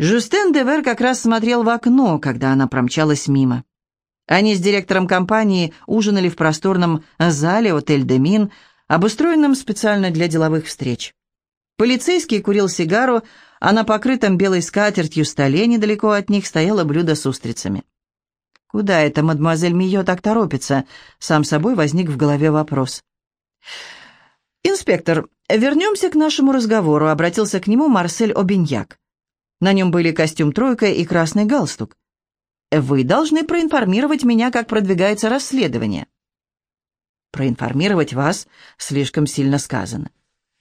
Жюстен Девер как раз смотрел в окно, когда она промчалась мимо. Они с директором компании ужинали в просторном зале «Отель де Мин», обустроенном специально для деловых встреч. Полицейский курил сигару, а на покрытом белой скатертью столе недалеко от них стояло блюдо с устрицами. «Куда это мадемуазель Мио так торопится?» Сам собой возник в голове вопрос. «Инспектор, вернемся к нашему разговору», — обратился к нему Марсель Обиньяк. На нем были костюм «тройка» и красный галстук. «Вы должны проинформировать меня, как продвигается расследование». «Проинформировать вас слишком сильно сказано.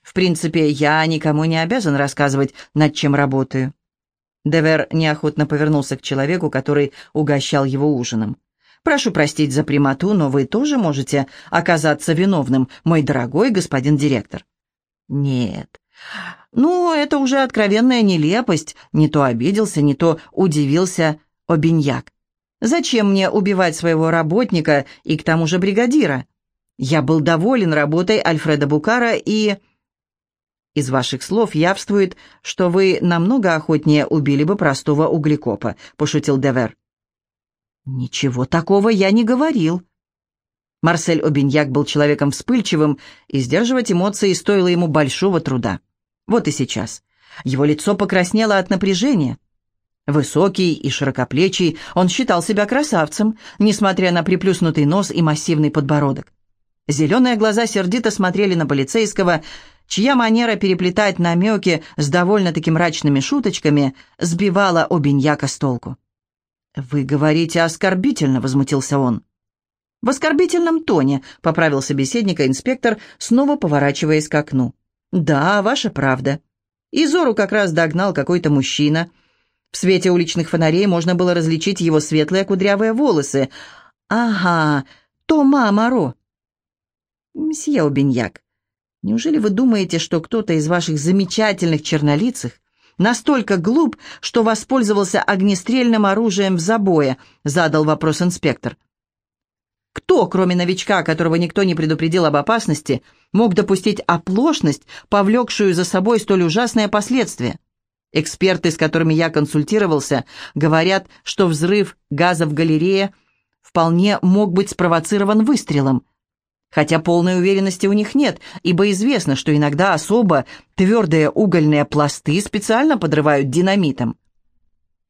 В принципе, я никому не обязан рассказывать, над чем работаю». Девер неохотно повернулся к человеку, который угощал его ужином. «Прошу простить за прямоту, но вы тоже можете оказаться виновным, мой дорогой господин директор». «Нет, ну, это уже откровенная нелепость. Не то обиделся, не то удивился Обиньяк. Зачем мне убивать своего работника и к тому же бригадира? Я был доволен работой Альфреда Букара и... Из ваших слов явствует, что вы намного охотнее убили бы простого углекопа, пошутил Девер. Ничего такого я не говорил. Марсель Обиньяк был человеком вспыльчивым, и сдерживать эмоции стоило ему большого труда. Вот и сейчас. Его лицо покраснело от напряжения. Высокий и широкоплечий, он считал себя красавцем, несмотря на приплюснутый нос и массивный подбородок. Зеленые глаза сердито смотрели на полицейского, чья манера переплетать намеки с довольно-таки мрачными шуточками сбивала Обиньяка с толку. «Вы говорите оскорбительно», — возмутился он. «В оскорбительном тоне», — поправил собеседника инспектор, снова поворачиваясь к окну. «Да, ваша правда». Изору как раз догнал какой-то мужчина. В свете уличных фонарей можно было различить его светлые кудрявые волосы. «Ага, Тома Амаро». «Мсье Обиньяк, неужели вы думаете, что кто-то из ваших замечательных чернолицых настолько глуп, что воспользовался огнестрельным оружием в забое?» — задал вопрос инспектор. Кто, кроме новичка, которого никто не предупредил об опасности, мог допустить оплошность, повлекшую за собой столь ужасные последствия? Эксперты, с которыми я консультировался, говорят, что взрыв газа в галерее вполне мог быть спровоцирован выстрелом. Хотя полной уверенности у них нет, ибо известно, что иногда особо твердые угольные пласты специально подрывают динамитом.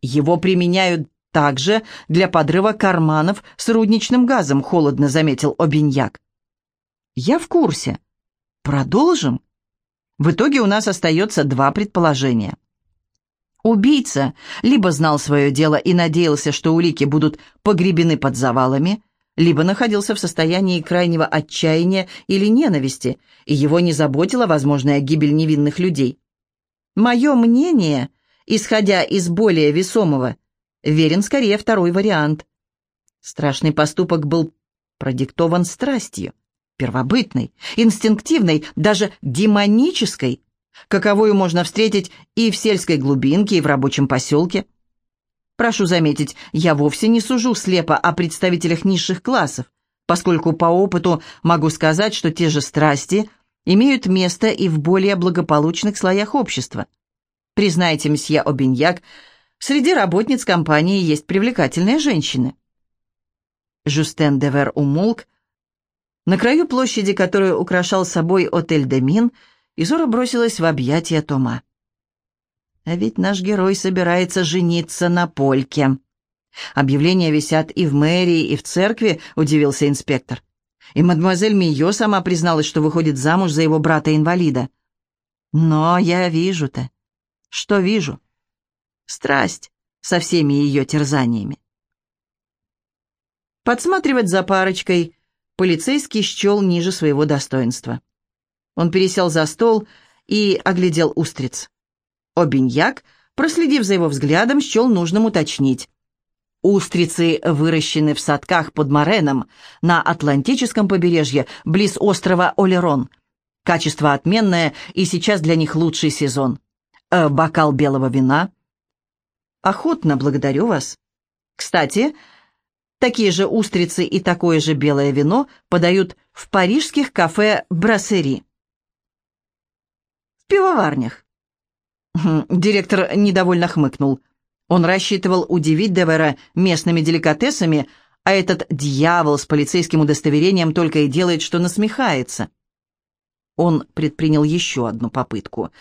Его применяют также для подрыва карманов с рудничным газом, холодно заметил Обиньяк. Я в курсе. Продолжим? В итоге у нас остается два предположения. Убийца либо знал свое дело и надеялся, что улики будут погребены под завалами, либо находился в состоянии крайнего отчаяния или ненависти, и его не заботила возможная гибель невинных людей. Мое мнение, исходя из более весомого, верен скорее второй вариант. Страшный поступок был продиктован страстью, первобытной, инстинктивной, даже демонической, каковую можно встретить и в сельской глубинке, и в рабочем поселке. Прошу заметить, я вовсе не сужу слепо о представителях низших классов, поскольку по опыту могу сказать, что те же страсти имеют место и в более благополучных слоях общества. Признайте, месье Обиньяк, Среди работниц компании есть привлекательные женщины. Жустен Девер умолк. На краю площади, которую украшал собой отель Демин, Изора бросилась в объятия Тома. А ведь наш герой собирается жениться на Польке. Объявления висят и в мэрии, и в церкви, удивился инспектор. И мадемуазель Мио сама призналась, что выходит замуж за его брата-инвалида. Но я вижу-то. Что вижу? страсть со всеми ее терзаниями. Подсматривать за парочкой полицейский счел ниже своего достоинства. Он пересел за стол и оглядел устриц. Обиньяк, проследив за его взглядом, счел нужным уточнить. Устрицы выращены в садках под Мореном на Атлантическом побережье, близ острова Олерон. Качество отменное, и сейчас для них лучший сезон. Э, бокал белого вина, Охотно благодарю вас. Кстати, такие же устрицы и такое же белое вино подают в парижских кафе «Брассери». В пивоварнях. Хм, директор недовольно хмыкнул. Он рассчитывал удивить Девера местными деликатесами, а этот дьявол с полицейским удостоверением только и делает, что насмехается. Он предпринял еще одну попытку.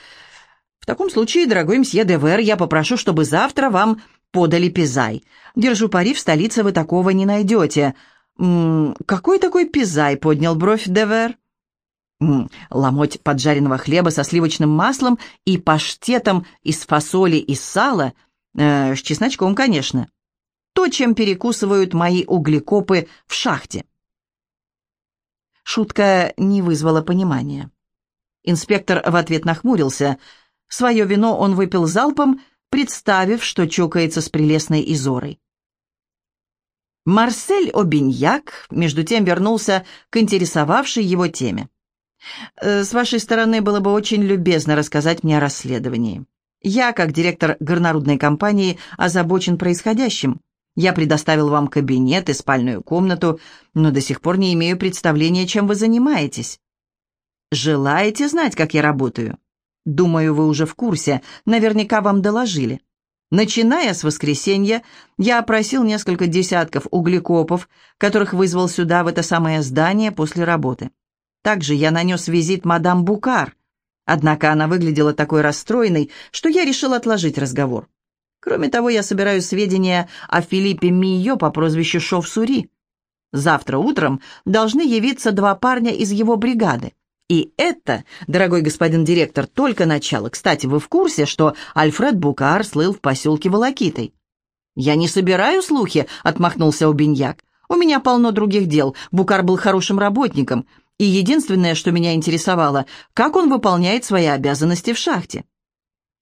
«В таком случае, дорогой мсье Девер, я попрошу, чтобы завтра вам подали пизай. Держу пари, в столице вы такого не найдете». «М -м, «Какой такой пизай?» — поднял бровь Девер. «М «Ломоть поджаренного хлеба со сливочным маслом и паштетом из фасоли и сала, э, с чесночком, конечно. То, чем перекусывают мои углекопы в шахте». Шутка не вызвала понимания. Инспектор в ответ нахмурился. Свое вино он выпил залпом, представив, что чокается с прелестной Изорой. Марсель Обиньяк, между тем, вернулся к интересовавшей его теме. «Э, «С вашей стороны было бы очень любезно рассказать мне о расследовании. Я, как директор горнорудной компании, озабочен происходящим. Я предоставил вам кабинет и спальную комнату, но до сих пор не имею представления, чем вы занимаетесь. Желаете знать, как я работаю? Думаю, вы уже в курсе, наверняка вам доложили. Начиная с воскресенья, я опросил несколько десятков углекопов, которых вызвал сюда, в это самое здание, после работы. Также я нанес визит мадам Букар, однако она выглядела такой расстроенной, что я решил отложить разговор. Кроме того, я собираю сведения о Филиппе Мийо по прозвищу Шов-Сури. Завтра утром должны явиться два парня из его бригады. И это, дорогой господин директор, только начало. Кстати, вы в курсе, что Альфред Букар слыл в поселке Волокитой? «Я не собираю слухи», — отмахнулся Убиньяк. «У меня полно других дел. Букар был хорошим работником. И единственное, что меня интересовало, как он выполняет свои обязанности в шахте.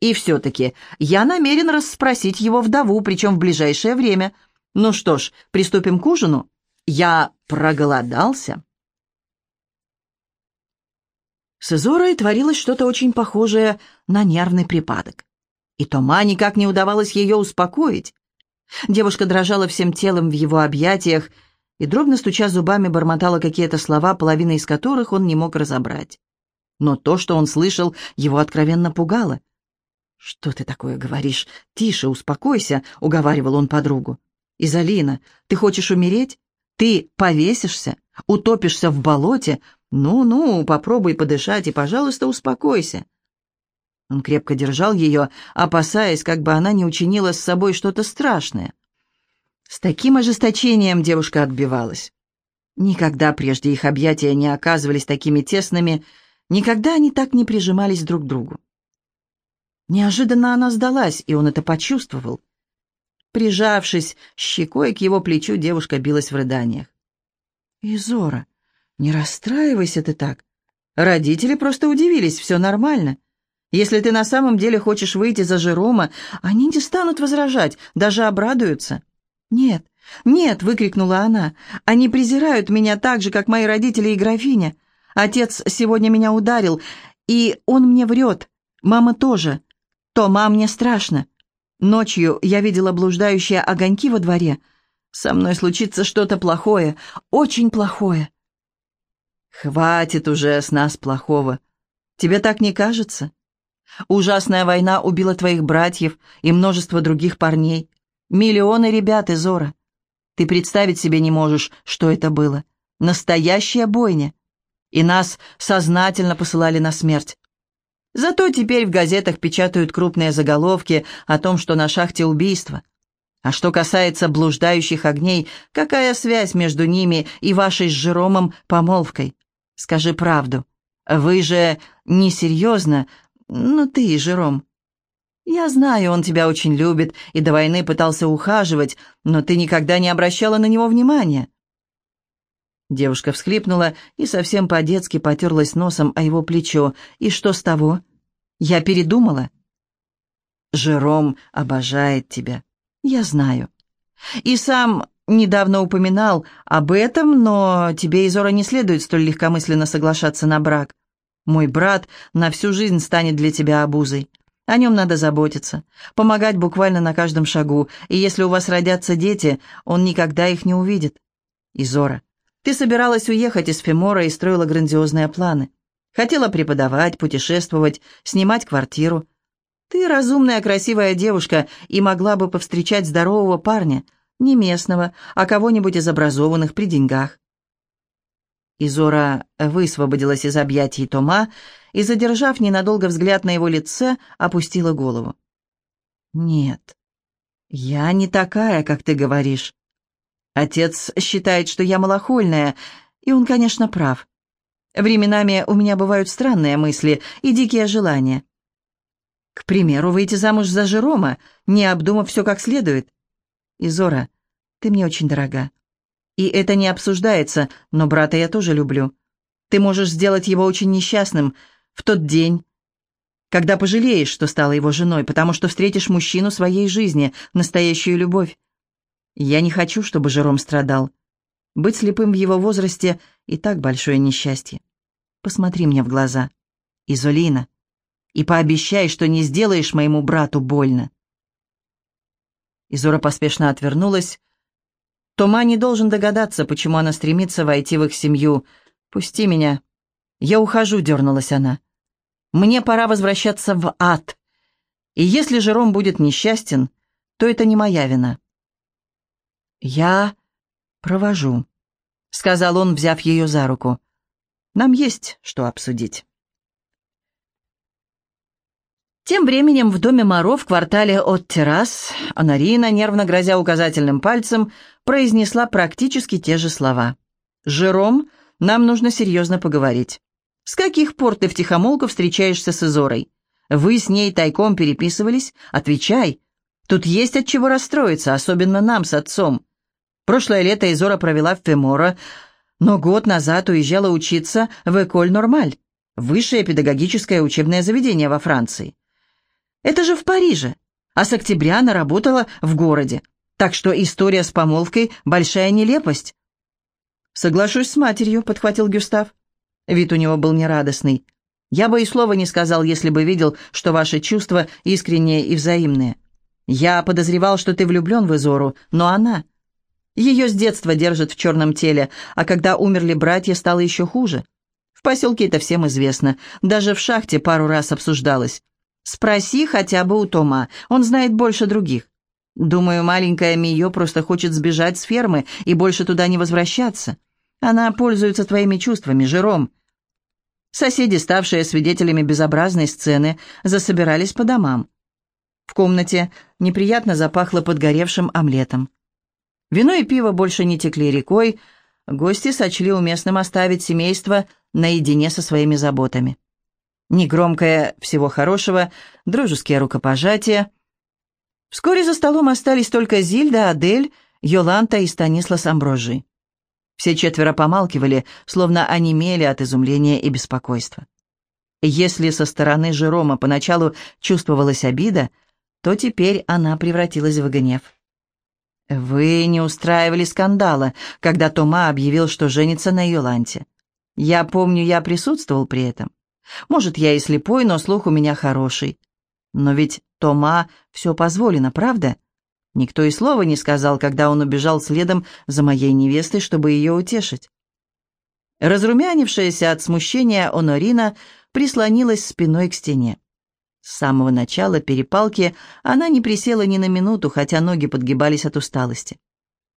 И все-таки я намерен расспросить его вдову, причем в ближайшее время. Ну что ж, приступим к ужину. Я проголодался. С Изорой творилось что-то очень похожее на нервный припадок. И Тома никак не удавалось ее успокоить. Девушка дрожала всем телом в его объятиях и, дробно стуча зубами, бормотала какие-то слова, половина из которых он не мог разобрать. Но то, что он слышал, его откровенно пугало. «Что ты такое говоришь? Тише, успокойся», — уговаривал он подругу. «Изолина, ты хочешь умереть? Ты повесишься? Утопишься в болоте? Ну-ну, попробуй подышать и, пожалуйста, успокойся». Он крепко держал ее, опасаясь, как бы она не учинила с собой что-то страшное. С таким ожесточением девушка отбивалась. Никогда прежде их объятия не оказывались такими тесными, никогда они так не прижимались друг к другу. Неожиданно она сдалась, и он это почувствовал. Прижавшись щекой к его плечу, девушка билась в рыданиях. «Изора, не расстраивайся ты так. Родители просто удивились, все нормально. Если ты на самом деле хочешь выйти за Жерома, они не станут возражать, даже обрадуются». «Нет, нет!» — выкрикнула она. «Они презирают меня так же, как мои родители и графиня. Отец сегодня меня ударил, и он мне врет. Мама тоже. «Тома, мне страшно. Ночью я видела блуждающие огоньки во дворе. Со мной случится что-то плохое, очень плохое». «Хватит уже с нас плохого. Тебе так не кажется? Ужасная война убила твоих братьев и множество других парней. Миллионы ребят из Ора. Ты представить себе не можешь, что это было. Настоящая бойня. И нас сознательно посылали на смерть. Зато теперь в газетах печатают крупные заголовки о том, что на шахте убийство. А что касается блуждающих огней, какая связь между ними и вашей с Жеромом помолвкой? Скажи правду. Вы же несерьезно, ну ты, Жером. Я знаю, он тебя очень любит и до войны пытался ухаживать, но ты никогда не обращала на него внимания. Девушка всхлипнула и совсем по-детски потерлась носом о его плечо. «И что с того? Я передумала?» «Жером обожает тебя. Я знаю. И сам недавно упоминал об этом, но тебе, Изора, не следует столь легкомысленно соглашаться на брак. Мой брат на всю жизнь станет для тебя обузой. О нем надо заботиться, помогать буквально на каждом шагу, и если у вас родятся дети, он никогда их не увидит. Изора, ты собиралась уехать из Фемора и строила грандиозные планы. Хотела преподавать, путешествовать, снимать квартиру. Ты разумная, красивая девушка и могла бы повстречать здорового парня, не местного, а кого-нибудь из образованных при деньгах. Изора высвободилась из объятий Тома и, задержав ненадолго взгляд на его лице, опустила голову. «Нет, я не такая, как ты говоришь. Отец считает, что я малохольная, и он, конечно, прав. Временами у меня бывают странные мысли и дикие желания. К примеру, выйти замуж за Жерома, не обдумав все как следует. Изора, ты мне очень дорога. И это не обсуждается, но брата я тоже люблю. Ты можешь сделать его очень несчастным в тот день, когда пожалеешь, что стала его женой, потому что встретишь мужчину своей жизни, настоящую любовь. Я не хочу, чтобы Жером страдал. Быть слепым в его возрасте и так большое несчастье. Посмотри мне в глаза. Изолина. И пообещай, что не сделаешь моему брату больно. Изора поспешно отвернулась, Тома не должен догадаться, почему она стремится войти в их семью. «Пусти меня». «Я ухожу», — дернулась она. «Мне пора возвращаться в ад. И если Жером будет несчастен, то это не моя вина». «Я провожу», — сказал он, взяв ее за руку. «Нам есть что обсудить». Тем временем в доме Моро в квартале от террас Анарина, нервно грозя указательным пальцем, произнесла практически те же слова. «Жером, нам нужно серьезно поговорить. С каких пор ты втихомолку встречаешься с Изорой? Вы с ней тайком переписывались? Отвечай. Тут есть от чего расстроиться, особенно нам с отцом. Прошлое лето Изора провела в Фемора, но год назад уезжала учиться в Эколь Нормаль, высшее педагогическое учебное заведение во Франции. Это же в Париже. А с октября она работала в городе. Так что история с помолвкой – большая нелепость. «Соглашусь с матерью», – подхватил Гюстав. Вид у него был нерадостный. «Я бы и слова не сказал, если бы видел, что ваши чувства искренние и взаимные. Я подозревал, что ты влюблен в Изору, но она...» Ее с детства держат в черном теле, а когда умерли братья, стало еще хуже. В поселке это всем известно, даже в шахте пару раз обсуждалось. Спроси хотя бы у Тома, он знает больше других. Думаю, маленькая Мио просто хочет сбежать с фермы и больше туда не возвращаться. Она пользуется твоими чувствами, Жером. Соседи, ставшие свидетелями безобразной сцены, засобирались по домам. В комнате неприятно запахло подгоревшим омлетом. Вино и пиво больше не текли рекой, гости сочли уместным оставить семейство наедине со своими заботами. Негромкое «всего хорошего», дружеские рукопожатия. Вскоре за столом остались только Зильда, Адель, Йоланта и Станислас Амброжи. Все четверо помалкивали, словно онемели от изумления и беспокойства. Если со стороны Жерома поначалу чувствовалась обида, то теперь она превратилась в гнев. «Вы не устраивали скандала, когда Тома объявил, что женится на Йоланте. Я помню, я присутствовал при этом. Может, я и слепой, но слух у меня хороший. Но ведь Тома все позволено, правда? Никто и слова не сказал, когда он убежал следом за моей невестой, чтобы ее утешить. Разрумянившаяся от смущения Онорина прислонилась спиной к стене. С самого начала перепалки она не присела ни на минуту, хотя ноги подгибались от усталости.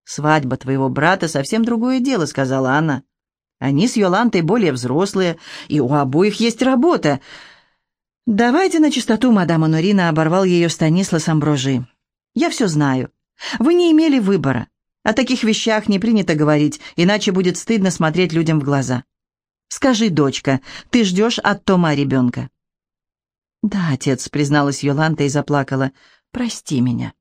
«Свадьба твоего брата — совсем другое дело», — сказала она. Они с Йолантой более взрослые, и у обоих есть работа. «Давайте на чистоту, мадам Онорина», — оборвал ее Станислас Амброжи. «Я все знаю. Вы не имели выбора. О таких вещах не принято говорить, иначе будет стыдно смотреть людям в глаза. Скажи, дочка, ты ждешь от Тома ребенка?» «Да, отец», — призналась Йоланта и заплакала. «Прости меня».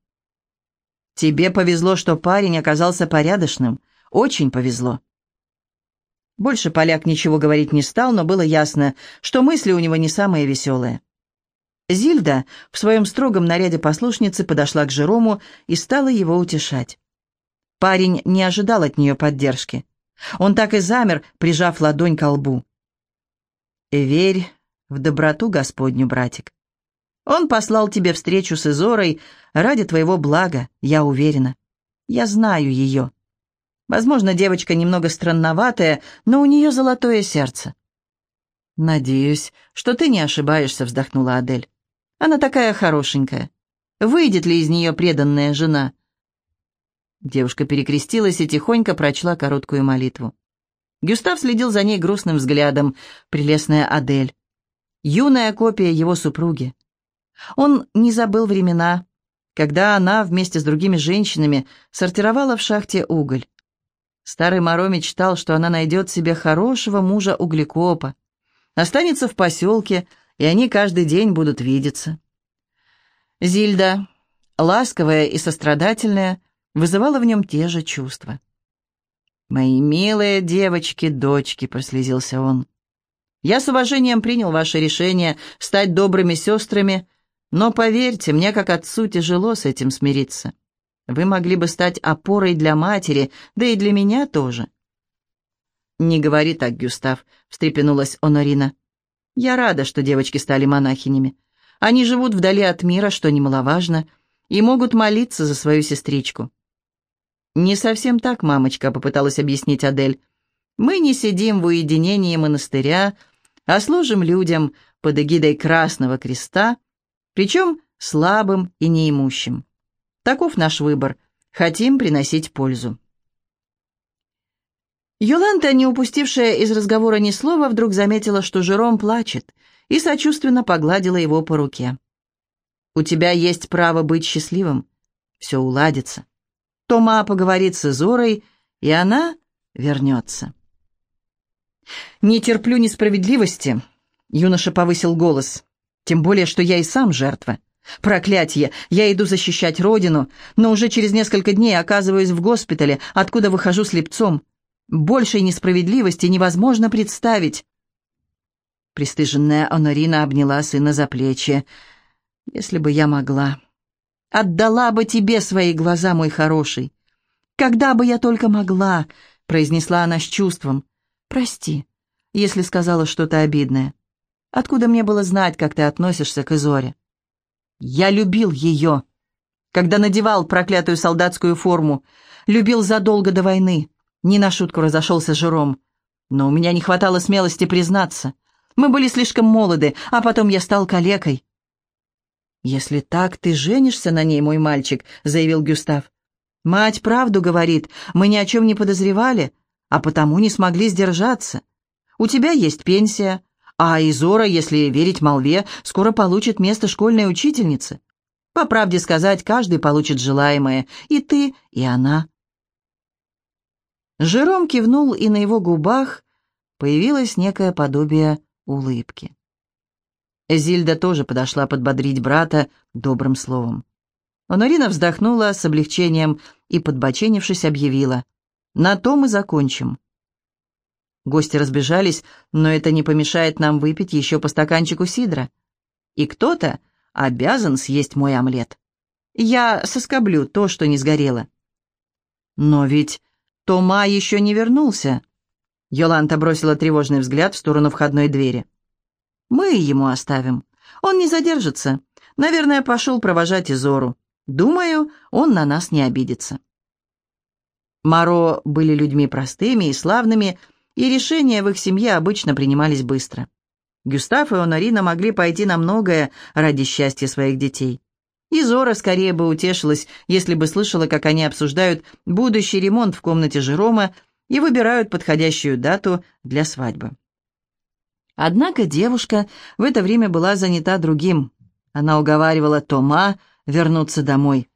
«Тебе повезло, что парень оказался порядочным. Очень повезло». Больше поляк ничего говорить не стал, но было ясно, что мысли у него не самые веселые. Зильда в своем строгом наряде послушницы подошла к Жерому и стала его утешать. Парень не ожидал от нее поддержки. Он так и замер, прижав ладонь к лбу. «Верь в доброту Господню, братик. Он послал тебе встречу с Изорой ради твоего блага, я уверена. Я знаю ее. Возможно, девочка немного странноватая, но у нее золотое сердце. «Надеюсь, что ты не ошибаешься», — вздохнула Адель. Она такая хорошенькая. Выйдет ли из нее преданная жена?» Девушка перекрестилась и тихонько прочла короткую молитву. Гюстав следил за ней грустным взглядом. Прелестная Адель. Юная копия его супруги. Он не забыл времена, когда она вместе с другими женщинами сортировала в шахте уголь. Старый Моро мечтал, что она найдет себе хорошего мужа-углекопа, останется в поселке, и они каждый день будут видеться. Зильда, ласковая и сострадательная, вызывала в нем те же чувства. «Мои милые девочки, дочки», — прослезился он. «Я с уважением принял ваше решение стать добрыми сестрами, но, поверьте, мне, как отцу, тяжело с этим смириться. Вы могли бы стать опорой для матери, да и для меня тоже». «Не говори так, Гюстав», — встрепенулась Онорина. «Я рада, что девочки стали монахинями. Они живут вдали от мира, что немаловажно, и могут молиться за свою сестричку. «Не совсем так, мамочка», — попыталась объяснить Адель. «Мы не сидим в уединении монастыря, а служим людям под эгидой Красного Креста, причем слабым и неимущим. Таков наш выбор. Хотим приносить пользу». Йоланта, не упустившая из разговора ни слова, вдруг заметила, что Жером плачет, и сочувственно погладила его по руке. «У тебя есть право быть счастливым. Все уладится». Тома поговорит с Изорой, и она вернется. «Не терплю несправедливости», — юноша повысил голос. «Тем более, что я и сам жертва. Проклятье! Я иду защищать родину, но уже через несколько дней оказываюсь в госпитале, откуда выхожу слепцом. Большей несправедливости невозможно представить». Престыженная Онорина обняла сына за плечи. «Если бы я могла...» Отдала бы тебе свои глаза, мой хороший. Когда бы я только могла, произнесла она с чувством. Прости, если сказала что-то обидное. Откуда мне было знать, как ты относишься к Изоре? Я любил ее, когда надевал проклятую солдатскую форму, любил задолго до войны. Не на шутку разошелся с Жером. Но у меня не хватало смелости признаться. Мы были слишком молоды, а потом я стал калекой. «Если так, ты женишься на ней, мой мальчик», — заявил Гюстав. «Мать правду говорит, мы ни о чем не подозревали, а потому не смогли сдержаться. У тебя есть пенсия, а Изора, если верить молве, скоро получит место школьной учительницы. По правде сказать, каждый получит желаемое, и ты, и она». Жером кивнул, и на его губах появилось некое подобие улыбки. Зильда тоже подошла подбодрить брата добрым словом. Онорина вздохнула с облегчением и, подбоченившись, объявила. «На то мы закончим». Гости разбежались, но это не помешает нам выпить еще по стаканчику сидра. И кто-то обязан съесть мой омлет. Я соскоблю то, что не сгорело. Но ведь Тома еще не вернулся. Йоланта бросила тревожный взгляд в сторону входной двери. Мы ему оставим. Он не задержится. Наверное, пошел провожать Изору. Думаю, он на нас не обидится. Маро были людьми простыми и славными, и решения в их семье обычно принимались быстро. Гюстав и Онарина могли пойти на многое ради счастья своих детей. Изора скорее бы утешилась, если бы слышала, как они обсуждают будущий ремонт в комнате Жерома и выбирают подходящую дату для свадьбы. Однако девушка в это время была занята другим. Она уговаривала Тома вернуться домой.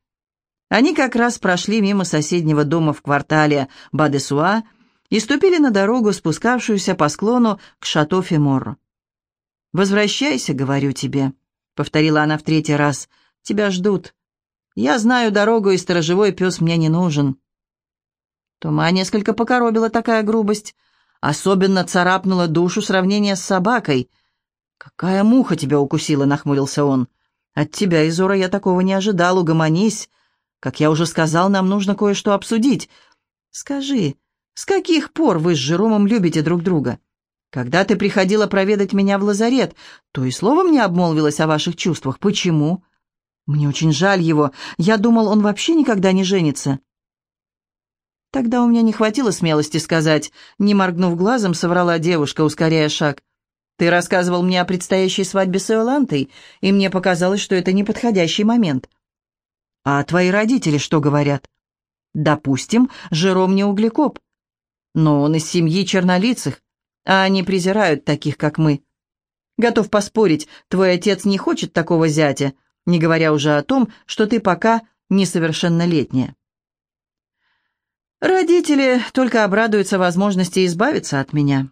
Они как раз прошли мимо соседнего дома в квартале Бадесуа и ступили на дорогу, спускавшуюся по склону к шато Феморро. «Возвращайся, говорю тебе», — повторила она в третий раз. «Тебя ждут. Я знаю дорогу, и сторожевой пес мне не нужен». Тома несколько покоробила такая грубость — Особенно царапнуло душу сравнение с собакой. «Какая муха тебя укусила?» — нахмурился он. «От тебя, Изора, я такого не ожидал. Угомонись. Как я уже сказал, нам нужно кое-что обсудить. Скажи, с каких пор вы с Жеромом любите друг друга? Когда ты приходила проведать меня в лазарет, то и словом не обмолвилась о ваших чувствах. Почему? Мне очень жаль его. Я думал, он вообще никогда не женится». Тогда у меня не хватило смелости сказать, не моргнув глазом, соврала девушка, ускоряя шаг. Ты рассказывал мне о предстоящей свадьбе с Иолантой, и мне показалось, что это неподходящий момент. А твои родители что говорят? Допустим, Жером не углекоп. Но он из семьи чернолицых, а они презирают таких, как мы. Готов поспорить, твой отец не хочет такого зятя, не говоря уже о том, что ты пока несовершеннолетняя. Родители только обрадуются возможности избавиться от меня.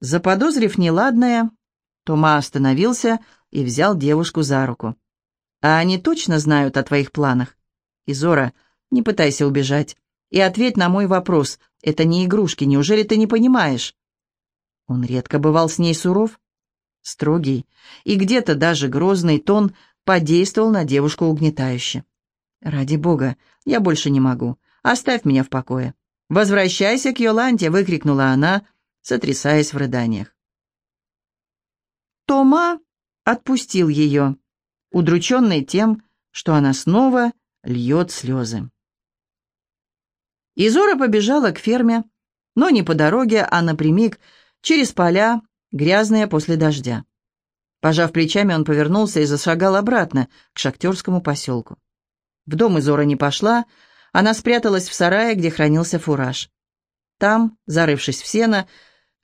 Заподозрив неладное, Тома остановился и взял девушку за руку. «А они точно знают о твоих планах? Изора, не пытайся убежать. И ответь на мой вопрос. Это не игрушки, неужели ты не понимаешь?» Он редко бывал с ней суров. Строгий и где-то даже грозный тон подействовал на девушку угнетающе. «Ради бога, я больше не могу. Оставь меня в покое». «Возвращайся к Йоланте!» — выкрикнула она, — сотрясаясь в рыданиях. Тома отпустил ее, удрученный тем, что она снова льет слезы. Изора побежала к ферме, но не по дороге, а напрямик, через поля, грязные после дождя. Пожав плечами, он повернулся и зашагал обратно к шахтерскому поселку. В дом Изора не пошла, она спряталась в сарае, где хранился фураж. Там, зарывшись в сено,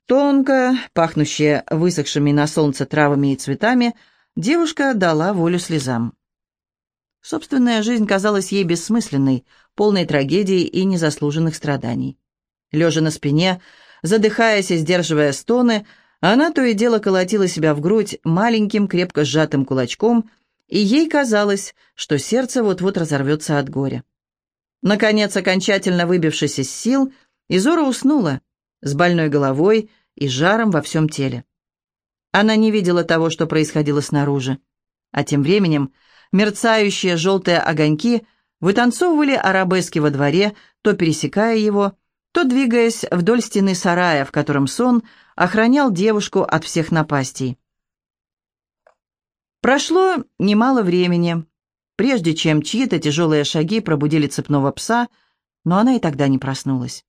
Тонко, пахнущая высохшими на солнце травами и цветами, девушка дала волю слезам. Собственная жизнь казалась ей бессмысленной, полной трагедии и незаслуженных страданий. Лежа на спине, задыхаясь и сдерживая стоны, она то и дело колотила себя в грудь маленьким крепко сжатым кулачком, и ей казалось, что сердце вот-вот разорвется от горя. Наконец, окончательно выбившись из сил, Изора уснула, с больной головой и жаром во всем теле. Она не видела того, что происходило снаружи. А тем временем мерцающие желтые огоньки вытанцовывали арабески во дворе, то пересекая его, то двигаясь вдоль стены сарая, в котором сон охранял девушку от всех напастей. Прошло немало времени, прежде чем чьи-то тяжелые шаги пробудили цепного пса, но она и тогда не проснулась.